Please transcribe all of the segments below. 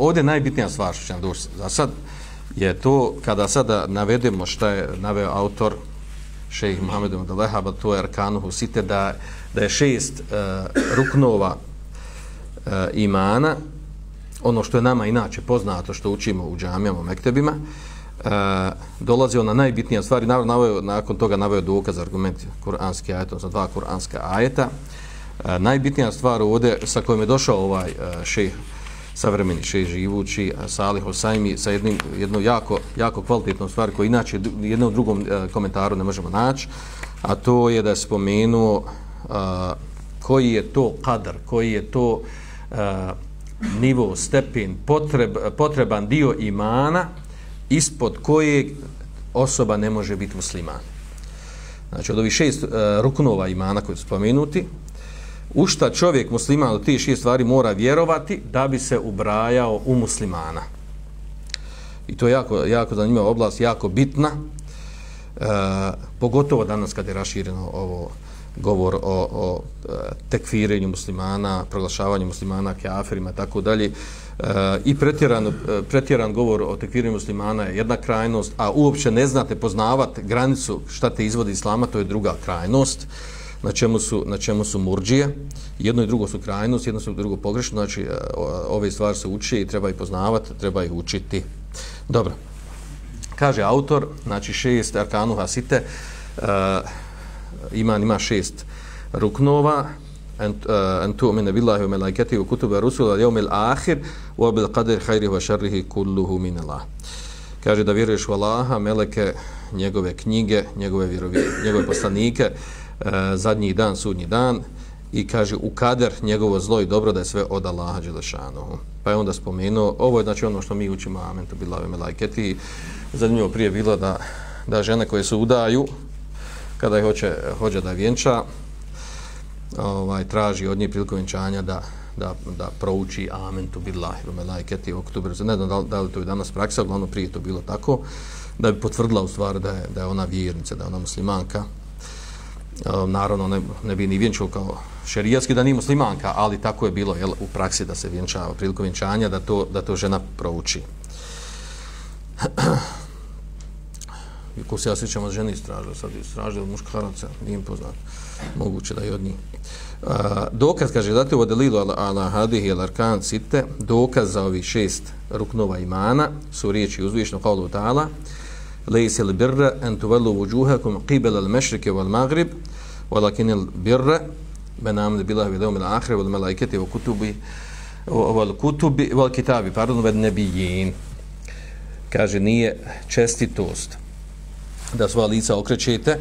ovdje najbitnija stvar što će nam doći. Za sad je to kada sada navedemo šta je naveo autor šejh Muhammed ibn Lehaba, to je Arkanuhu Site, da, da je šest uh, ruknova uh, imana, ono što je nama inače poznato, što učimo u džamijama, u mektebima, e, uh, dolazi ona najbitnija stvar i naveo, nakon toga naveo dokaz argument kuranski ajet, odnosno dva kuranska ajeta. Uh, najbitnija stvar ovdje sa kojim je došao ovaj uh, šejh savremeni šej živući Salih Hosajmi sa jednim, jednom jako, jako kvalitetnom stvari koju inače jednom drugom e, komentaru ne možemo naći, a to je da je spomenuo a, koji je to kadar, koji je to a, nivo, stepen, potreb, potreban dio imana ispod kojeg osoba ne može biti musliman. Znači, od ovih šest a, ruknova imana koji su spomenuti, u šta čovjek musliman od tih šest stvari mora vjerovati da bi se ubrajao u muslimana. I to je jako, jako zanimljiva oblast, jako bitna, e, pogotovo danas kad je rašireno ovo govor o, o e, tekfirenju muslimana, proglašavanju muslimana kafirima i tako dalje. E, I pretjeran, e, pretjeran govor o tekfirenju muslimana je jedna krajnost, a uopće ne znate poznavati granicu šta te izvodi islama, to je druga krajnost. E, na čemu su, na čemu su murđije. Jedno i drugo su krajnost, jedno su drugo pogrešno, znači e, ove stvari se uči i treba ih poznavati, treba ih učiti. Dobro. Kaže autor, znači šest arkanu hasite, uh, ima, ima šest ruknova, en tu mine billahi wa melajketi wa kutubu rusula jeo mil ahir wa bil qadir hajrihi wa šarrihi kulluhu mine. Kaže da vjeruješ u Allaha, meleke, njegove knjige, njegove, vjerovi, njegove poslanike, E, zadnji dan, sudnji dan i kaže u kader njegovo zlo i dobro da je sve od Allaha Đelešanohu. Pa je onda spomenuo, ovo je znači ono što mi učimo, amen, to bila me lajketi. Zanimljivo prije bilo da, da žene koje se udaju, kada je hoće, hoće da vjenča, ovaj, traži od nje priliku vjenčanja da, da, da prouči amen tu billahi wa malaikati oktober ne znam da li, da li to je danas praksa uglavnom prije to bilo tako da bi potvrdila u stvari da je, da je ona vjernica da je ona muslimanka Ehm, naravno ne, ne bi ni vjenčao kao šerijatski da nije muslimanka, ali tako je bilo jel, u praksi da se vjenčava, priliku vjenčanja, da to, da to žena prouči. Ko se ja sjećam od žene istražio, sad istražio od muškaraca, nije im poznat, moguće da i od njih. A, dokaz, kaže, date ovo delilu ala, ala hadih ila arkan site, dokaz za ovih šest ruknova imana su riječi uzvišno kao ta'ala, li birra en tuvelu vujuhakum qibel al mešrike wal magrib, ولكن البر من امن بالله واليوم الاخر والملائكه وكتب والكتب والكتاب pardon ved nebijin kaže nije čestitost da sva lica okrećete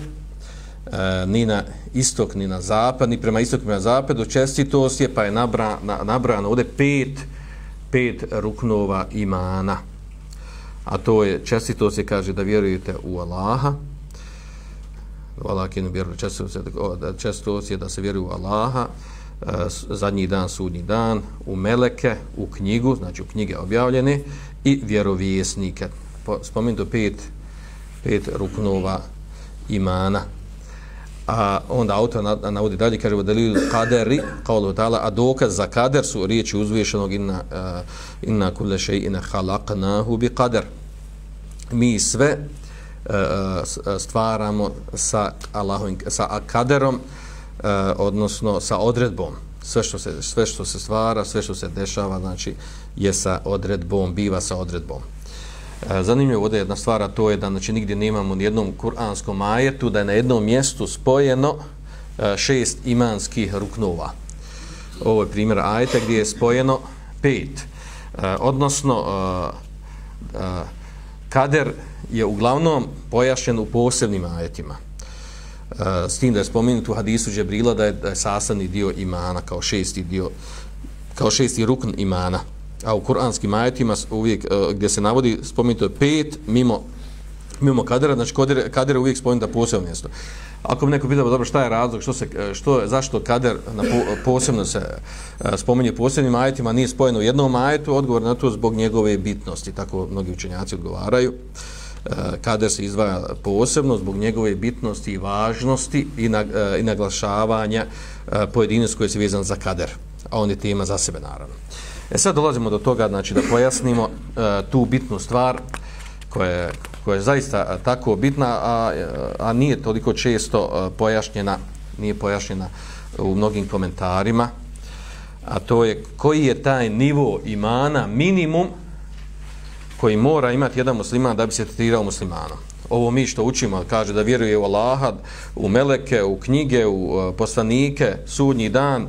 uh, ni na istok ni na zapad ni prema istoku ni na zapadu. Čestitost je pa je nabrana nabrano ovde pet pet ruknova imana. A to je čestitost je kaže da vjerujete u Allaha Valakin vjeru često, se čestito se da se vjeruje u Allaha e, zadnji dan sudnji dan u meleke u knjigu znači u knjige objavljene i vjerovjesnike spomenuto pet pet ruknova imana a onda autor navodi dalje kaže u delilu kaderi kao ta'ala, a dokaz za kader su riječi uzvišenog inna uh, inna kulli shay'in khalaqnahu bi kader. mi sve uh, E, e, stvaramo sa Allahovim sa kaderom e, odnosno sa odredbom sve što se sve što se stvara sve što se dešava znači je sa odredbom biva sa odredbom zanimljivo ovdje jedna stvar, to je da znači, nigdje nemamo ni jednom kuranskom ajetu, da je na jednom mjestu spojeno šest imanskih ruknova. Ovo je primjer ajeta gdje je spojeno pet. Odnosno, kader je uglavnom pojašnjen u posebnim ajetima. E, s tim da je spomenut u hadisu Džebrila da je, da je sastavni dio imana kao šesti dio, kao šesti rukn imana a u kuranskim ajetima uvijek e, gdje se navodi spomenuto je pet mimo mimo kadera, znači kader, kader je uvijek spomenuto posebno mjesto. Ako bi neko pitao, dobro, šta je razlog, što se, e, što, zašto kader na po, posebno se spominje posebnim ajetima, nije spojeno u jednom ajetu, odgovor na to zbog njegove bitnosti, tako mnogi učenjaci odgovaraju. Uh, Eh, kader se izdvaja posebno zbog njegove bitnosti i važnosti i, na, eh, i naglašavanja eh, uh, pojedinost se vezan za kader, a on je tema za sebe naravno. E sad dolazimo do toga, znači da pojasnimo uh, tu bitnu stvar koja je, koja je zaista tako bitna, a, a nije toliko često uh, pojašnjena, nije pojašnjena u mnogim komentarima, a to je koji je taj nivo imana minimum koji mora imati jedan musliman da bi se tretirao muslimanom. Ovo mi što učimo, kaže da vjeruje u Allaha, u meleke, u knjige, u e, poslanike, sudnji dan e,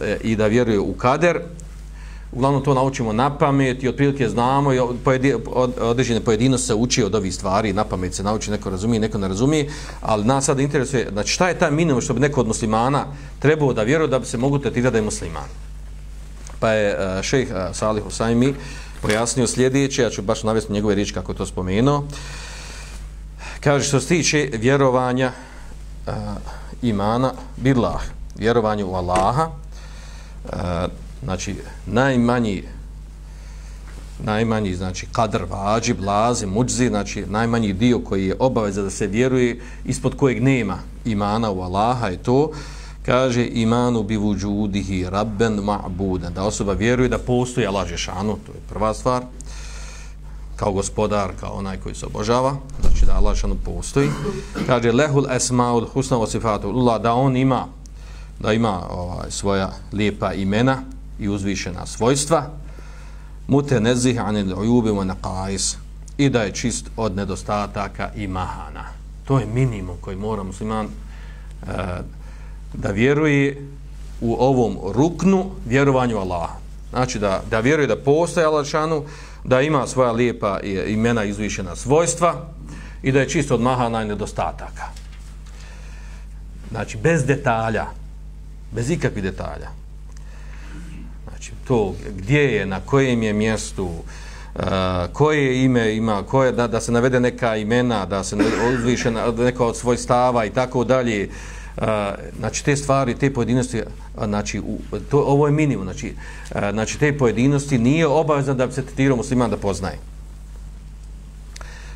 e, i da vjeruje u kader, uglavnom to naučimo na pamet i otprilike znamo i pojedi, određene pojedinosti se uči od ovih stvari, na pamet se nauči, neko razumije, neko ne razumije, ali nas sad interesuje, znači šta je taj minimum što bi neko od muslimana trebao da vjeruje da bi se mogu tretirati da je musliman. Pa je e, šejh Salih Salih uh, pojasnio sljedeće, ja ću baš navesti njegove riječi kako to spomenuo. Kaže što se tiče vjerovanja uh, imana, billah, vjerovanje u Allaha, uh, znači najmanji najmanji znači kadr vađib, lazi, muđzi, znači najmanji dio koji je obaveza da se vjeruje ispod kojeg nema imana u Allaha i to kaže imanu bi vujudihi rabben ma'budan da osoba vjeruje da postoji Allah Žešanu, to je prva stvar. Kao gospodar, kao onaj koji se obožava, znači da Allah Žešanu postoji. Kaže lehul esma'ul husna wasifatu Allah da on ima da ima ovaj, svoja lijepa imena i uzvišena svojstva. Mute nezih anil ujubi wa naqais. I da je čist od nedostataka i mahana. To je minimum koji mora musliman uh, da vjeruje u ovom ruknu vjerovanju Allaha. Znači da, da vjeruje da postoje Allahšanu da ima svoja lijepa imena izvišena svojstva i da je čist od mahana i nedostataka. Znači bez detalja bez ikakvih detalja. Znači, to gdje je, na kojem je mjestu, uh, koje ime ima, koje, da, da se navede neka imena, da se odviše neka od svoj stava i tako dalje. Znači te stvari, te pojedinosti, znači u, to, ovo je minimum, znači, uh, znači te pojedinosti nije obavezno da bi se tetirao musliman da poznaje.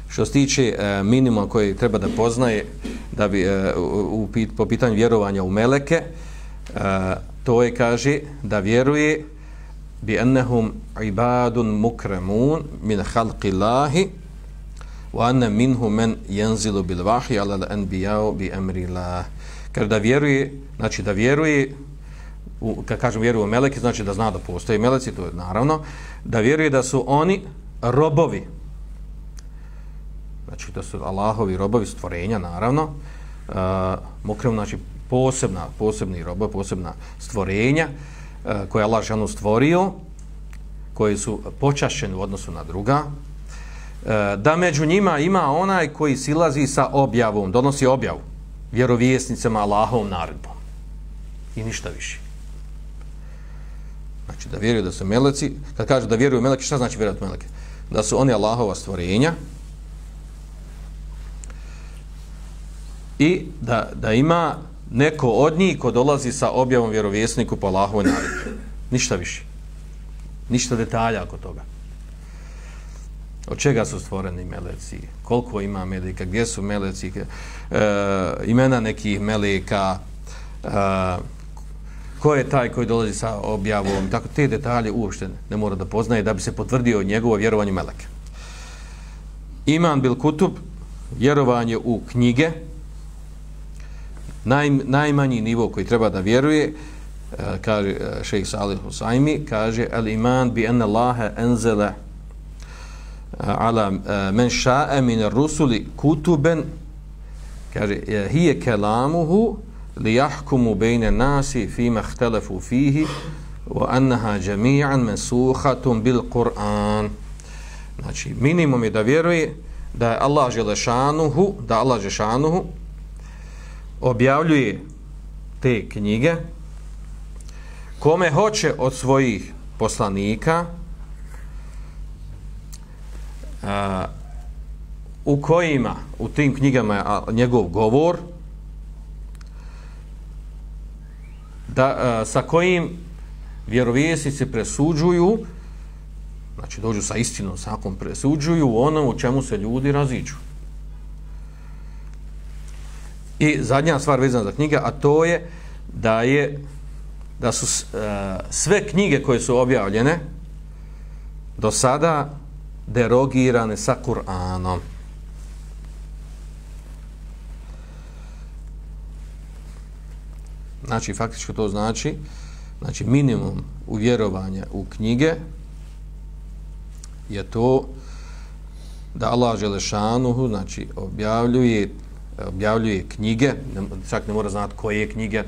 Što se tiče uh, minimuma koji treba da poznaje da bi uh, u, u, po pitanju vjerovanja u meleke, uh, to je kaže da vjeruje bi annahum ibadun mukramun min halqi Allahi wa anna minhum man yanzilu bil wahyi ala al anbiya bi amri Allah kad da vjeruje znači da vjeruje u, kad kažem vjeruje u meleke znači da zna da postoje meleci to je naravno da vjeruje da su oni robovi. Znači da su Allahovi robovi stvorenja naravno. E, uh, mokrem, znači posebna posebni robovi posebna stvorenja uh, koje Allah žanu stvorio, koji su počašćeni u odnosu na druga, e, da među njima ima onaj koji silazi sa objavom, donosi objavu vjerovjesnicama Allahovom naredbom. I ništa više. Znači da vjeruju da su meleci, kad kaže da vjeruju meleke, šta znači vjerovati meleke? Da su oni Allahova stvorenja i da, da ima neko od njih ko dolazi sa objavom vjerovjesniku po Allahovoj naredbi. Ništa više. Ništa detalja oko toga. Od čega su stvoreni meleci? Koliko ima meleka? Gdje su meleci? E, imena nekih meleka? E, ko je taj koji dolazi sa objavom? Tako te detalje uopšte ne mora da poznaje da bi se potvrdio njegovo vjerovanje meleke. Iman bil kutub, vjerovanje u knjige, naj, najmanji nivo koji treba da vjeruje e, kaže e, šejh Salih Husajmi kaže al iman bi anna Allaha enzele ala men ša'e min ar-rusuli kutuben kaže e, hiya kalamuhu li yahkumu bayna an-nasi fima htelefu fihi wa annaha jami'an mansukhatun bil Qur'an. Znači minimum je da vjeruje da je Allah Želešanuhu da Allah Želešanuhu objavljuje te knjige kome hoće od svojih poslanika a, u kojima u tim knjigama je njegov govor da, a, sa kojim vjerovjesnici presuđuju znači dođu sa istinom sa kom presuđuju ono u čemu se ljudi raziđu. I zadnja stvar vezana za knjiga, a to je da je da su uh, sve knjige koje su objavljene do sada derogirane sa Kur'anom. Znači, faktički to znači, znači minimum uvjerovanja u knjige je to da Allah Želešanuhu, znači, objavljuje, objavljuje knjige, čak ne mora znati koje knjige,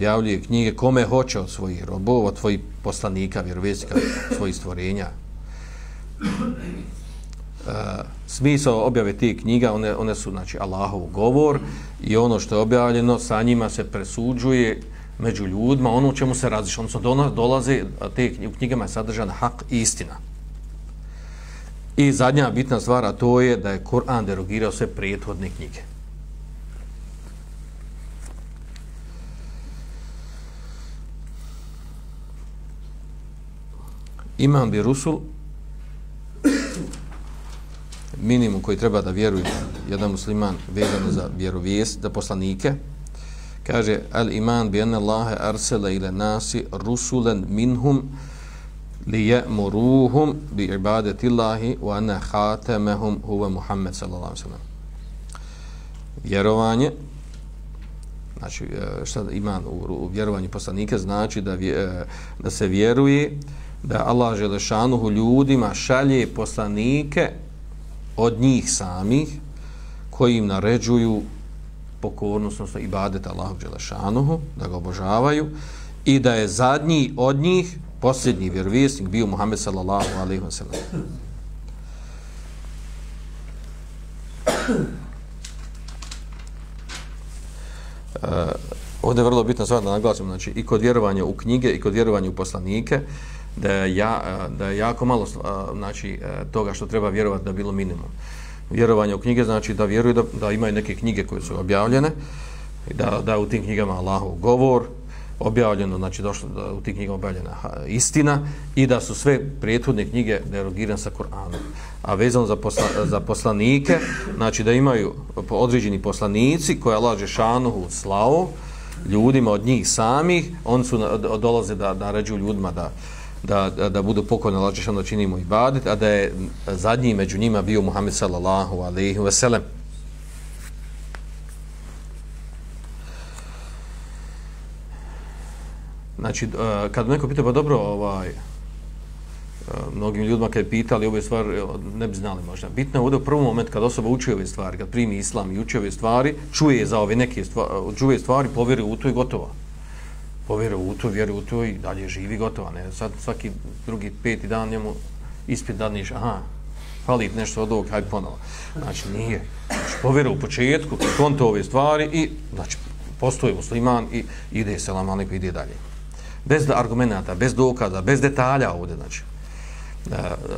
objavljuje knjige kome hoće od svojih robova, od svojih poslanika, vjerovjesnika, svojih stvorenja. E, smisao objave tih knjiga, one, one su znači, Allahov govor i ono što je objavljeno, sa njima se presuđuje među ljudima, ono u čemu se različe. Odnosno, dolaze, te knjige, u knjigama je sadržana hak i istina. I zadnja bitna stvar, a to je da je Koran derogirao sve prijethodne knjige. Imam bi Rusul, minimum koji treba da vjeruje jedan musliman vezano za vjerovijest, da poslanike, kaže al iman bi anna Allahe arsela ila nasi rusulen minhum li je'muruhum bi ibadati Allahi wa anna hatamahum huwa Muhammed sallallahu sallam. Vjerovanje, znači e, šta iman u, u vjerovanju poslanika znači da, vje, e, da se vjeruje da Allah Želešanuhu ljudima šalje poslanike od njih samih koji im naređuju pokornost, odnosno ibadet Allahu Đelešanuhu, da ga obožavaju i da je zadnji od njih posljednji vjerovjesnik bio Muhammed sallallahu alaihi wa sallam. Uh, ovdje je vrlo bitno stvar da naglasim, znači i kod vjerovanja u knjige i kod vjerovanja u poslanike, da je, ja, da je jako malo znači, e, toga što treba vjerovati da bilo minimum. Vjerovanje u knjige znači da vjeruju da, da imaju neke knjige koje su objavljene i da, da u tim knjigama Allahov govor objavljeno, znači došlo da u tim knjigama objavljena istina i da su sve prijethodne knjige derogirane sa Koranom. A vezano za, posla, za poslanike, znači da imaju određeni poslanici koje laže šanuhu slavu ljudima od njih samih, oni su dolaze da, da ređu ljudima da, da, da, da budu pokojni lađešan da činimo i ibadet, a da je zadnji među njima bio Muhammed sallallahu alaihi wa. Znači, eh, kad neko pita, pa dobro, ovaj, eh, mnogim ljudima kad je pitali ove stvari, eh, ne bi znali možda. Bitno je ovdje u prvom moment kad osoba uči ove stvari, kad primi islam i uči ove stvari, čuje za ove neke stvari, čuje stvari, povjeri u to i gotovo povjeruje u to, vjeruje u to i dalje živi gotovo. Ne? Sad svaki drugi peti dan njemu ispit dadniš, aha, fali nešto od ovog, hajde ponovo. Znači nije. Znači, povjeruje u početku, konto ove stvari i znači, postoji musliman i ide se lamalik ide dalje. Bez argumenta, bez dokaza, bez detalja ovdje, znači. E,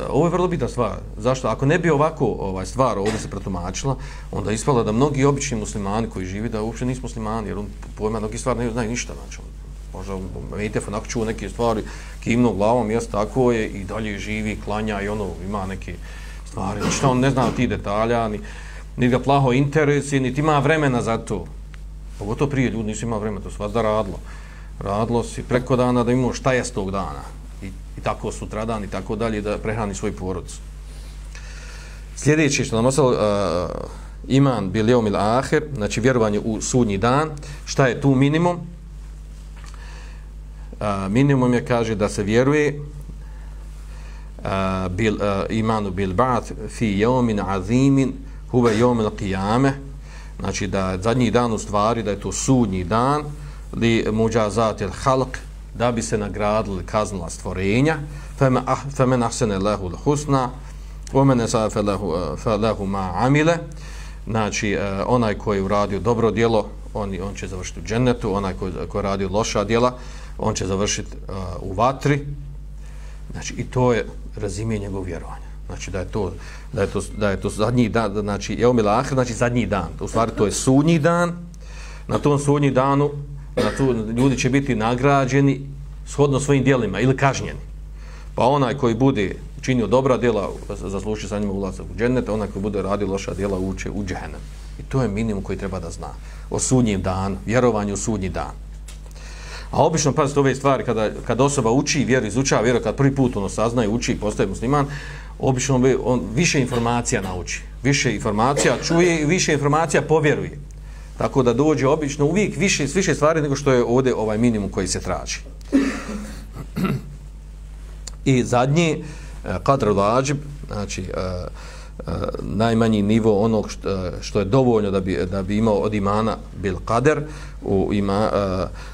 ovo je vrlo bitna stvar. Zašto? Ako ne bi ovako ovaj stvar ovdje se pretumačila, onda ispala da mnogi obični muslimani koji živi da uopće nisu muslimani, jer on pojma mnogi stvari ne znaju ništa. Znači, možda vidite, onako čuo neke stvari, kimnu glavom, jes tako je, i dalje živi, klanja i ono, ima neke stvari, što on ne zna ti detalja, ni, ni ga plaho interesi, niti ima vremena za to. Pogotovo prije ljudi nisu imali vremena, to su vas da radilo. Radilo si preko dana da imamo šta je s tog dana. I, i tako sutra dan i tako dalje, da prehrani svoj porod. Sljedeći što nam ostalo, uh, iman bil jeomil ahir, znači vjerovanje u sudnji dan, šta je tu minimum? Minimum je kaže da se vjeruje a, bil, a, imanu bil ba'at fi yawmin azimin huwa yawm al-qiyamah znači da zadnji dan u stvari da je to sudnji dan li muđazat il halq da bi se nagradili kaznila stvorenja. Femen ah, ahsene lehu l-husna omene sa fe lehu ma amile. Znači onaj koji je uradio dobro djelo on, on će završiti u džennetu onaj koji, koji je radio loša djela on će završiti uh, e, u vatri. Znači, i to je razimije njegov vjerovanja. Znači, da je to, da je to, da je to zadnji dan, znači, je omila ahir, znači zadnji dan. U stvari, to je sudnji dan. Na tom sudnji danu na tu, ljudi će biti nagrađeni shodno svojim dijelima ili kažnjeni. Pa onaj koji bude činio dobra djela, zasluši sa njima ulazak u džennet, onaj koji bude radio loša djela, uče u džehennem. I to je minimum koji treba da zna. O sudnjem danu, vjerovanju u sudnji dan. A obično, pazite, ove stvari, kada, kada osoba uči vjeru, izučava vjeru, kad prvi put ono saznaje, uči i postaje musliman, obično on, on više informacija nauči. Više informacija čuje i više informacija povjeruje. Tako da dođe obično uvijek više, više stvari nego što je ovdje ovaj minimum koji se traži. I zadnji, eh, kadr lađib, znači, uh, Eh, najmanji nivo onog što, eh, što je dovoljno da bi, da bi imao od imana bil kader, u, ima,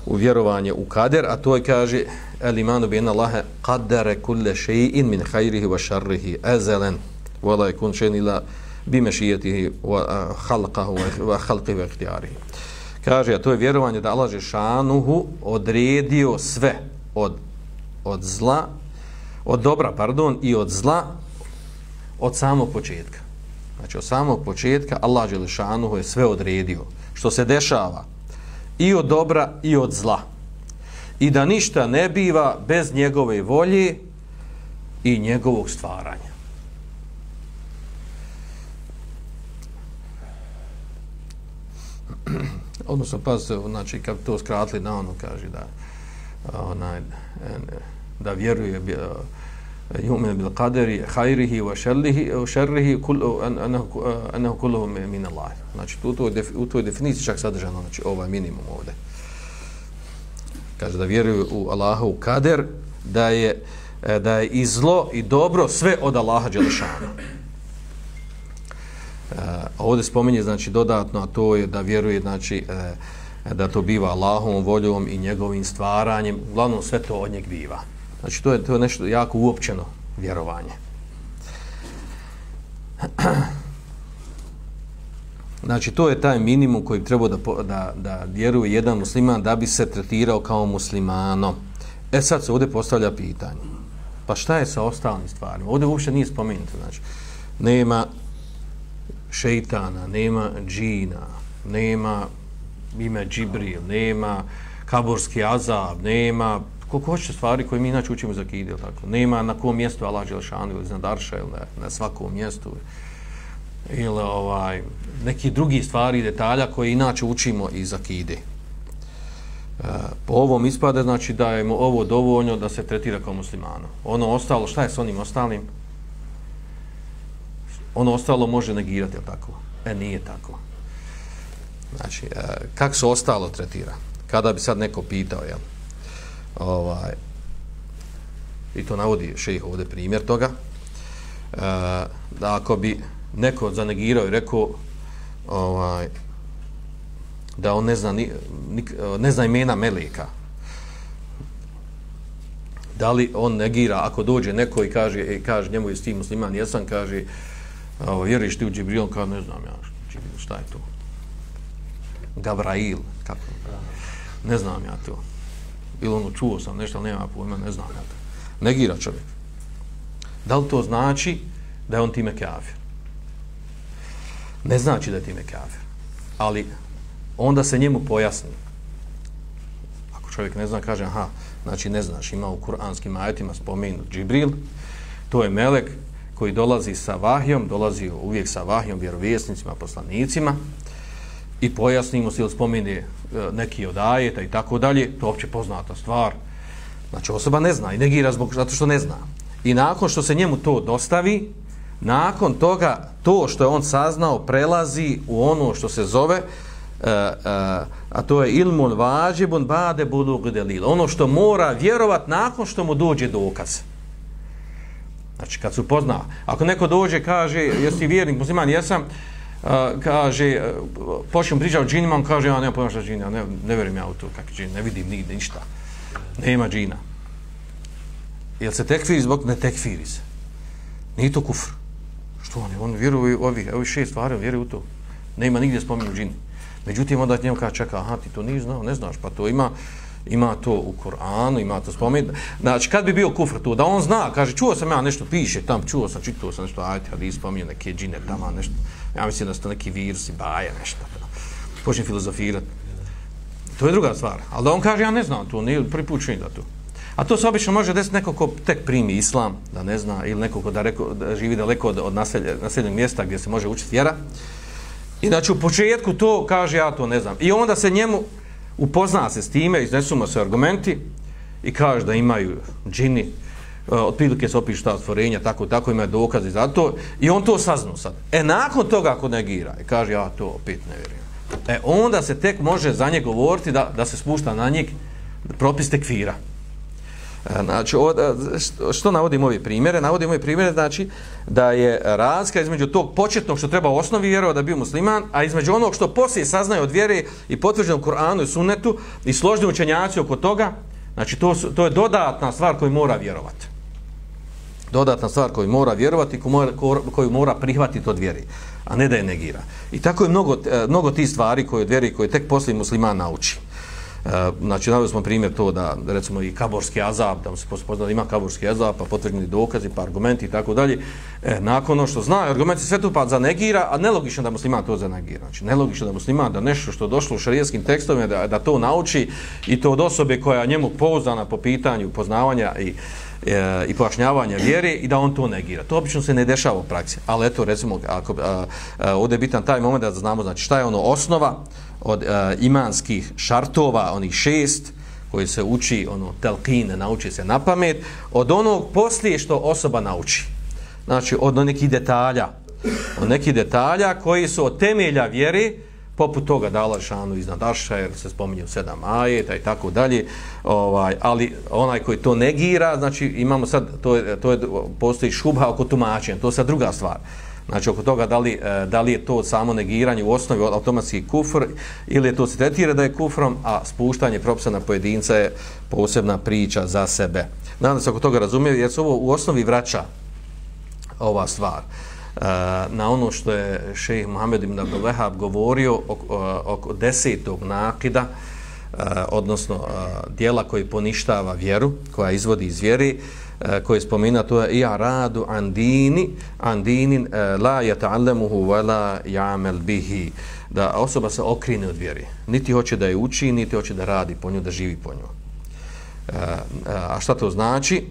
uh, u vjerovanje u kader, a to je kaže, el imanu bi ena lahe kadere kulle še'in min hajrihi wa šarrihi ezelen, wala je kun še'in ila bime šijetihi wa halqahu wa halqi wa ihtijarihi. Kaže, a to je vjerovanje da Allah Žešanuhu odredio sve od, od zla od dobra, pardon, i od zla od samog početka. Znači, od samog početka Allah Đelešanuhu je sve odredio. Što se dešava i od dobra i od zla. I da ništa ne biva bez njegove volje i njegovog stvaranja. Odnosno, pa se, znači, kad to skratili na ono, kaže da onaj, da vjeruje yu'minu bil qadari khairihi wa sharrihi wa sharrihi kullu annahu annahu kulluhu min Allah. Znači tu to u toj definiciji čak sadržano znači ovaj minimum ovde. Kaže da vjeruje u Allaha u kader da je e, da je i zlo i dobro sve od Allaha dželešana. E, uh, ovdje spominje znači dodatno a to je da vjeruje znači uh, da to biva Allahovom voljom i njegovim stvaranjem uglavnom sve to od njeg biva Znači, to je, to je nešto jako uopćeno vjerovanje. Znači, to je taj minimum koji treba da, da, da vjeruje jedan musliman da bi se tretirao kao muslimanom. E sad se ovdje postavlja pitanje. Pa šta je sa ostalim stvarima? Ovdje uopće nije spomenuto. Znači, nema šeitana, nema džina, nema ime Džibril, nema kaburski azab, nema koliko hoćete stvari koje mi inače učimo za kide, tako. Nema na kom mjestu Allah Đelšanu ili Znadarša ili na, na svakom mjestu ili ovaj, neki drugi stvari, detalja koje inače učimo i za kide. E, po ovom ispade znači da je ovo dovoljno da se tretira kao muslimano. Ono ostalo, šta je s onim ostalim? Ono ostalo može negirati, je tako? E, nije tako. Znači, e, kako se ostalo tretira? Kada bi sad neko pitao, jel? Ovaj i to navodi šejh ovdje primjer toga. E, da ako bi neko zanegirao i rekao ovaj da on ne zna ni, ni, ne zna imena meleka da li on negira ako dođe neko i kaže i kaže njemu je tim musliman jesam kaže ovo vjeriš ti u Džibril kao ne znam ja šta je to? Gabrail kako? Ne znam ja to ili ono čuo sam nešto, ali nema pojma, ne znam. Negira čovjek. Da li to znači da je on time kafir? Ne znači da je time kafir. Ali onda se njemu pojasni. Ako čovjek ne zna, kaže, aha, znači ne znaš, ima u kuranskim ajetima spomenut Džibril, to je melek koji dolazi sa vahijom, dolazi uvijek sa vahijom, vjerovjesnicima, poslanicima, i pojasnimo se ili spomeni e, neki od ajeta i tako dalje, to je opće poznata stvar. Znači osoba ne zna i negira zbog zato što ne zna. I nakon što se njemu to dostavi, nakon toga to što je on saznao prelazi u ono što se zove uh, uh, a to je ilmun vađibun bade budu delil. Ono što mora vjerovat nakon što mu dođe dokaz. Znači kad su upozna. Ako neko dođe kaže jesi vjernik musliman, jesam, Uh, kaže, uh, počnem pričati o džinima, on kaže, ja nema pojma šta džina, ne, ne verim ja u to kakvi džin, ne vidim nigde ništa. Nema džina. Jel se tekfiri zbog? Ne tekfiri se. Nije to kufr. Što on, on vjeruje u ovih, ovih šest stvari, on vjeruje u to. Nema nigdje spominju džini. Međutim, onda njemu kaže, čeka, aha, ti to nije znao, ne znaš, pa to ima, ima to u Koranu, ima to spomen. Znači, kad bi bio kufr to, da on zna, kaže, čuo sam ja nešto, piše tam, čuo sam, čitao sam nešto, ajte, ali spominje neke džine tamo, nešto. Ja mislim da su to neki virus i baje, nešto. Počne filozofirati. To je druga stvar. Ali da on kaže, ja ne znam to, nije prvi put da to. A to se obično može desiti neko ko tek primi islam, da ne zna, ili neko ko da, reko, da živi daleko od, od naselje, naseljenog mjesta gdje se može učiti vjera. I znači u početku to kaže ja to ne znam. I onda se njemu upozna se s time, iznesu mu se argumenti i kaže da imaju džini, uh, E, otprilike se opiše ta stvorenja, tako, tako imaju dokaze za to i on to saznu sad. E nakon toga ako negira i kaže ja to opet ne vjerujem. E onda se tek može za nje govoriti da, da se spušta na njeg propis tekvira. E, znači, ovo, što navodim ove primjere? Navodim ove primjere, znači, da je razlika između tog početnog što treba u osnovi vjerova da bi musliman, a između onog što poslije saznaje od vjere i potvrđeno Koranu i Sunnetu i složni učenjaci oko toga, znači, to, su, to je dodatna stvar koju mora vjerovati. Dodatna stvar koju mora vjerovati koju mora, koju mora prihvatiti od vjeri, a ne da je negira. I tako je mnogo, e, mnogo tih stvari koje od vjeri koje tek poslije musliman nauči. E, znači, navili smo primjer to da, recimo, i kaborski azab, da se pospozna da ima kaborski azab, pa potvrđeni dokazi, pa argumenti i tako dalje. E, nakon ono što zna, argumenti sve tu pa zanegira, a nelogično da musliman to zanegira. Znači, nelogično da musliman da nešto što došlo u šarijeskim tekstovima, da, da to nauči i to od osobe koja njemu pouzdana po pitanju poznavanja i e, i pojašnjavanja vjere i da on to negira. To obično se ne dešava u praksi. Ali eto, recimo, ako, a, a, ovdje je bitan taj moment da znamo znači, šta je ono osnova, od a, imanskih šartova, onih šest, koji se uči, ono, telkine, nauči se na pamet, od onog poslije što osoba nauči. Znači, od nekih detalja. Od nekih detalja koji su od temelja vjeri, poput toga dala šanu iznad Aša, jer se spominje u sedam ajeta i tako dalje, ovaj, ali onaj koji to negira, znači imamo sad, to je, to je, postoji šubha oko tumačenja, to je sad druga stvar. Znači, oko toga da li, eh, da li je to samo negiranje u osnovi automatski kufr ili je to se tretira da je kufrom, a spuštanje propisa na pojedinca je posebna priča za sebe. Nadam se oko toga razumije, jer se ovo u osnovi vraća ova stvar Uh, Eh, na ono što je šejh Muhammed ibn Abdul Wahab govorio eh, oko desetog nakida, eh, odnosno dijela koji poništava vjeru, koja izvodi iz vjeri, koji spomina to je i radu andini andinin la yata'allamuhu wa la ya'mal bihi. Da osoba se okrine od vjeri niti hoće da je uči niti hoće da radi po njoj da živi po njoj. A šta to znači?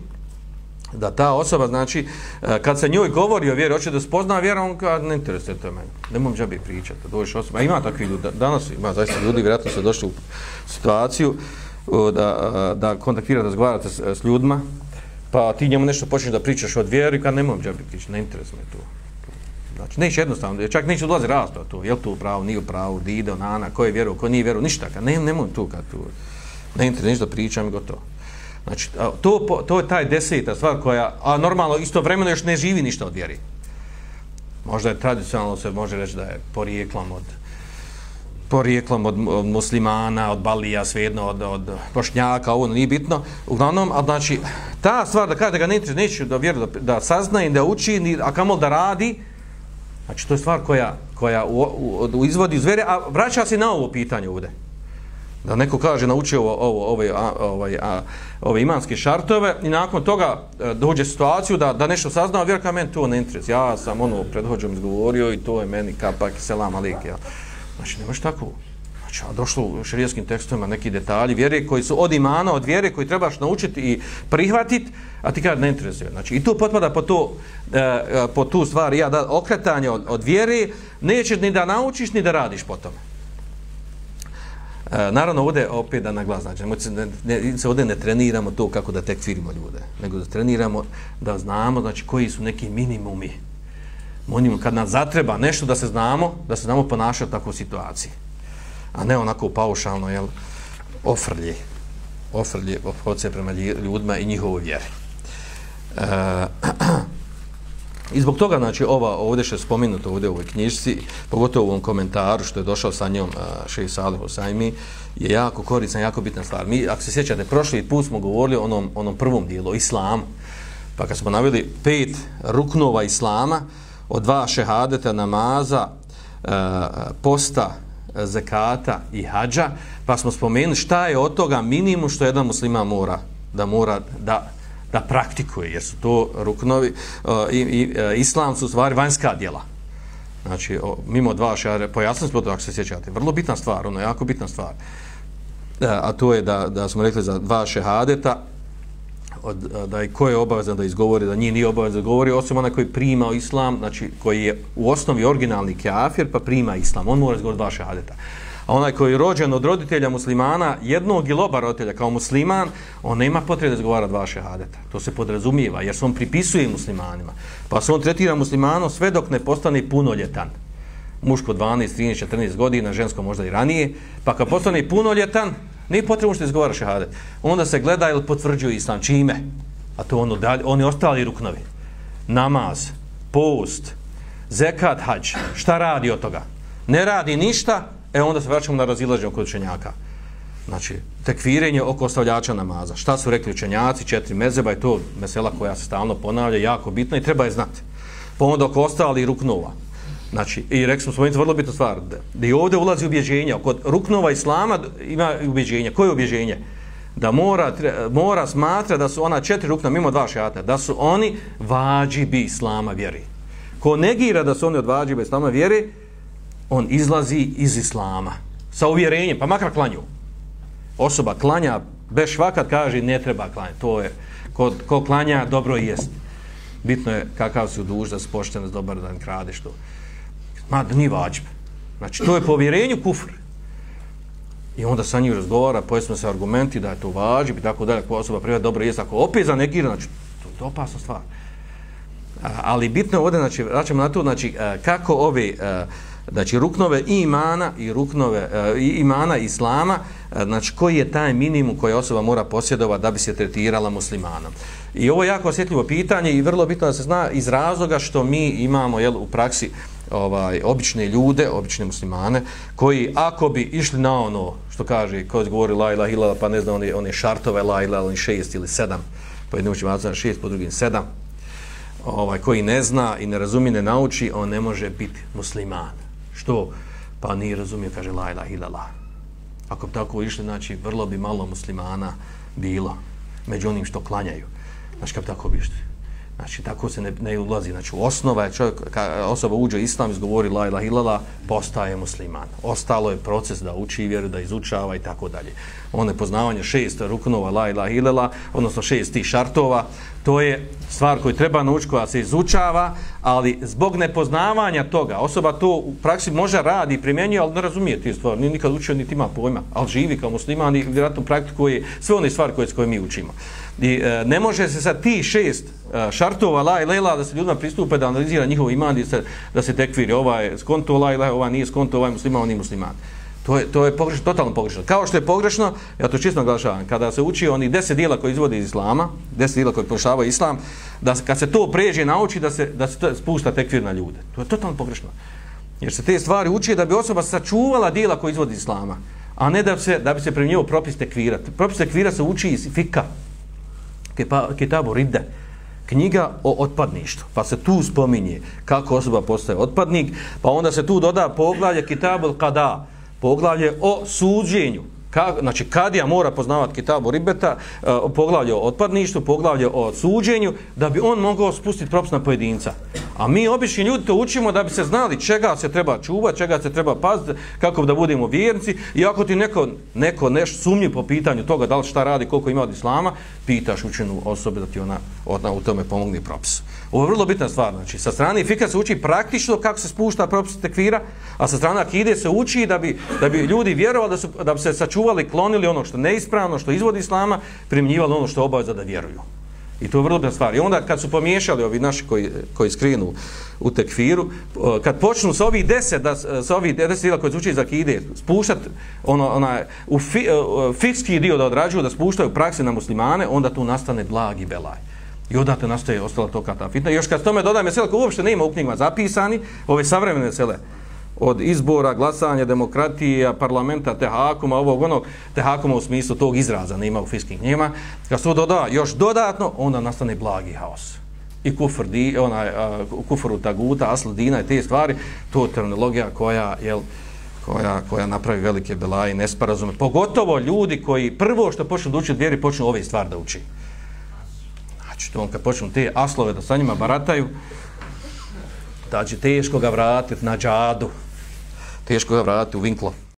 Da ta osoba znači e, kad se njoj govori o vjeri hoće da spozna vjeru on kaže ne interesuje to meni ne mom džabi pričati dođeš osoba ima takvi ljudi danas ima zaista ljudi vjerojatno se došli u situaciju e, da, e, da kontaktirate razgovarate s, s ljudima pa ti njemu nešto počneš da pričaš od vjeri, kad nemoj džabi pričati, ne interesuje to. Znači, neće jednostavno, čak neće odlazi rasto to, je li to pravo, nije pravo, di ide, nana, ko je vjeru, ko nije vjeru, ništa, kad ne, nemoj tu, kad tu, ne interesuje, ništa pričam i gotovo. Znači, to, to je taj deseta stvar koja, a normalno, isto vremeno još ne živi ništa od vjeri. Možda je tradicionalno se može reći da je porijeklom od, porijeklom od, od muslimana, od balija, svejedno, od, od pošnjaka, ovo nije bitno. Uglavnom, a znači, ta stvar da kada da ga ne neće da vjeru, da, da sazna i da uči, ni, a kamo da radi, znači to je stvar koja, koja u, u, u izvodi iz vere, a vraća se na ovo pitanje ovdje. Da neko kaže, nauči ovo, ovo, ove, a, ovaj, a, ove imanske šartove i nakon toga e, dođe situaciju da, da nešto sazna, a vjera kao meni to ne interes. Ja sam ono predhođom izgovorio i to je meni kapak, selam alik, ja. Znači, nemaš tako. Znači, a došlo u šarijaskim tekstovima neki detalji vjere koji su od imana, od vjere koji trebaš naučiti i prihvatiti, a ti kaže ne interesuje. Znači, i to potpada po, to, e, e po tu stvar, ja, da okretanje od, od vjere, nećeš ni da naučiš, ni da radiš po tome. E, naravno, ovdje opet da naglas, znači, ne, ne, se ovdje ne treniramo to kako da tekfirimo ljude, nego da treniramo da znamo, znači, koji su neki minimumi Monim, kad nam zatreba nešto da se znamo, da se znamo ponašati u takvoj situaciji. A ne onako paušalno, jel, ofrlje, ofrlje obhodce prema ljudima i njihovoj vjeri. Uh, I zbog toga, znači, ova, ovdje što je spomenuto ovdje u ovoj knjižci, pogotovo u ovom komentaru što je došao sa njom Šeji Salih Osajmi, je jako korisna, jako bitna stvar. Mi, ako se sjećate, prošli put smo govorili o onom, onom prvom dijelu, o islamu, pa kad smo navili pet ruknova islama, od dva šehadeta namaza, posta, zekata i hađa, pa smo spomenuli šta je od toga minimum što jedan muslima mora da mora da, da praktikuje, jer su to ruknovi uh, i, i uh, islam su stvari vanjska djela. Znači, o, mimo dva šare, pojasnim smo to ako se sjećate, vrlo bitna stvar, ono jako bitna stvar, e, a to je da, da smo rekli za dva šehadeta, od, da je ko je obavezan da izgovori, da nije nije obavezan da govori, osim onaj koji prima islam, znači koji je u osnovi originalni kafir, pa prima islam. On mora izgovoriti dva šehadeta. A onaj koji je rođen od roditelja muslimana, jednog ili oba roditelja kao musliman, on nema potrebe da izgovara dva šehadeta. To se podrazumijeva, jer se on pripisuje muslimanima. Pa se on tretira muslimanom sve dok ne postane punoljetan. Muško 12, 13, 14 godina, žensko možda i ranije. Pa kad postane punoljetan, nije potrebno što izgovara šehadet. Onda se gleda ili potvrđuje islam čime. A to ono dalje, oni ostali ruknovi. Namaz, post, zekat, hađ. Šta radi od toga? Ne radi ništa, e onda se vraćamo na razilaženje oko učenjaka. Znači, tekvirenje oko ostavljača namaza. Šta su rekli učenjaci, četiri mezeba, je to mesela koja se stalno ponavlja, jako bitna i treba je znati. Pa onda oko ostali ruknova. Znači, i rekli smo spomenuti vrlo bitnu stvar, da, da i ovdje ulazi ubjeđenje. Kod ruknova islama ima ubjeđenje. Koje je ubjeđenje? Da mora, mora smatra da su ona četiri rukna, mimo dva šata, da su oni vađi bi islama vjeri. Ko negira da su oni od vađi bi islama vjeri, on izlazi iz islama. Sa uvjerenjem, pa makar klanju. Osoba klanja, bez švakat kaže ne treba klanjati. To je, ko, ko klanja, dobro jest. Bitno je kakav si u duž, da dobar dan kradeš to. Ma ni nije vađb. Znači, to je po uvjerenju kufr. I onda sa njim razgovara, pojasno se argumenti da je to vađb i tako dalje, ako osoba privati dobro jest, ako opet zanegira, znači, to, to je opasna stvar. A, ali bitno je ovdje, znači, vraćamo na to, znači, e, kako ove, e, znači, ruknove i imana i ruknove e, i imana islama, e, znači, koji je taj minimum koji osoba mora posjedovati da bi se tretirala muslimanom. I ovo je jako osjetljivo pitanje i vrlo bitno da se zna iz razloga što mi imamo jel, u praksi ovaj obične ljude, obične muslimane, koji ako bi išli na ono što kaže, ko govori la ilaha illa pa ne znam one, one šartove la ilaha illallah, šest ili sedam, po jednom ćemo azan šest, po drugim sedam, ovaj, koji ne zna i ne razumije, ne nauči, on ne može biti musliman. Što? Pa nije razumio, kaže la ilaha illallah. Ako bi tako išli, znači, vrlo bi malo muslimana bilo među onim što klanjaju. Znači, kako tako bi išli? Znači, tako se ne, ne ulazi. Znači, osnova je čovjek, ka osoba uđe u islam, izgovori la ilaha ilala, postaje musliman. Ostalo je proces da uči vjeru, da izučava i tako dalje. Ono je poznavanje šest ruknova la ilaha ilala, odnosno šest tih šartova, to je stvar koju treba naučiti koja se izučava, ali zbog nepoznavanja toga, osoba to u praksi može radi i primjenjuje, ali ne razumije ti stvar, nije nikad učio, niti ima pojma, ali živi kao musliman i vjerojatno praktikuje sve one stvari koje, koje mi učimo. I e, ne može se sa ti šest e, šartova la ilaha da se ljudima pristupe da analizira njihov iman da se, da se tekviri, ovaj skonto la ilaha, ovaj nije skonto, ovaj musliman, on nije musliman. To je, to je pogrešno, totalno pogrešno. Kao što je pogrešno, ja to čisto naglašavam, kada se uči oni deset dijela koji izvodi iz islama, deset dijela koji pošavaju islam, da kad se to pređe nauči da se, da se to spušta tekvir na ljude. To je totalno pogrešno. Jer se te stvari uči da bi osoba sačuvala dijela koji izvodi iz islama, a ne da, se, da bi se primjenio propis tekvira. Propis tekvira se uči iz fika, kitabu ridde, knjiga o otpadništvu. Pa se tu spominje kako osoba postaje otpadnik, pa onda se tu doda poglavlje kitabu kada, poglavlje o suđenju. Ka, znači, kadija mora poznavati kitabu ribeta, uh, poglavlje o otpadništvu, poglavlje o suđenju, da bi on mogao spustiti propis na pojedinca. A mi obični ljudi to učimo da bi se znali čega se treba čuvati, čega se treba paziti, kako da budemo vjernici. I ako ti neko, neko nešto sumnji po pitanju toga da li šta radi, koliko ima od islama, pitaš učenu osobe da ti ona, ona u tome pomogne propis. Ovo je vrlo bitna stvar. Znači, sa strane fika se uči praktično kako se spušta propis tekvira, a sa strane akide se uči da bi, da bi ljudi vjerovali da, su, da bi se sačuvali, klonili ono što neispravno, što izvodi islama, primjenjivali ono što obaveza da vjeruju. I to je vrlo bitna stvar. I onda kad su pomiješali ovi naši koji, koji skrinu u tekfiru, kad počnu sa ovih deset, da, sa ovih deset dila koji uči za kide, spuštat ono, ona, u fi, fikski dio da odrađuju, da spuštaju praksi na muslimane, onda tu nastane blagi belaj. I odate nastaje ostala to ta fitna. I još kad tome dodajem mesela koje uopšte nema u knjigama zapisani, ove savremene sele, od izbora, glasanja, demokratija, parlamenta, tehakuma, ovog onog, tehakuma u smislu tog izraza nema u fiskim knjima, kad se doda još dodatno, onda nastane blagi haos. I kufr, di, onaj, uh, kufru taguta, asl dina i te stvari, to je terminologija koja, jel, koja, koja napravi velike belaje i nesparazume. Pogotovo ljudi koji prvo što počnu da uči vjeri, počnu ove stvari da uči. Znači, to on kad počnu te aslove da sa njima barataju, da će teško ga vratiti na džadu, teško ga vratiti u vinklo.